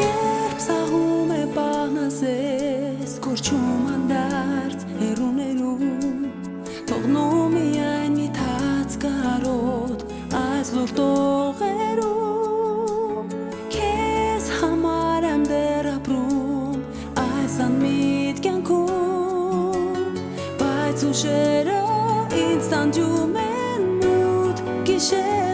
Երբ սահում է բանասես Կորչում անդարդ հերուներում Թողնում միայն միթած կարոտ Այս լուր տողերում Քեզ համար եմ դեր ապրում Այս անմիտ կյանքում Բայց ուշերը ինձ տանջում են մութ գիշերում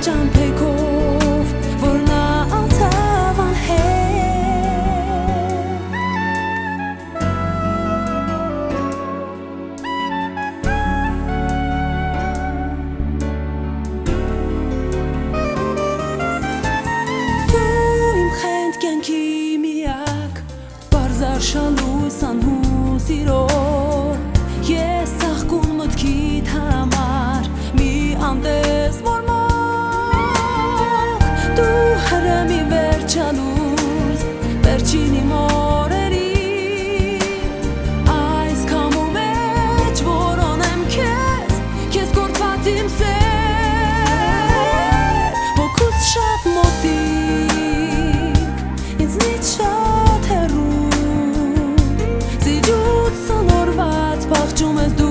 Այդ ճամպեքով, որ նա անցավ անհետ Դու իմ խենդ կյանքի միակ Պարզարշալույս անհու սիրո անուս վերջին իմ օրերի այս կամու մեջ որոնեմ քեզ քեզ գործած իմ սեր հոգուս շատ մոտիկ ինձ նիչ շատ հեռու ծիրուց սնորված բաղջում ես դու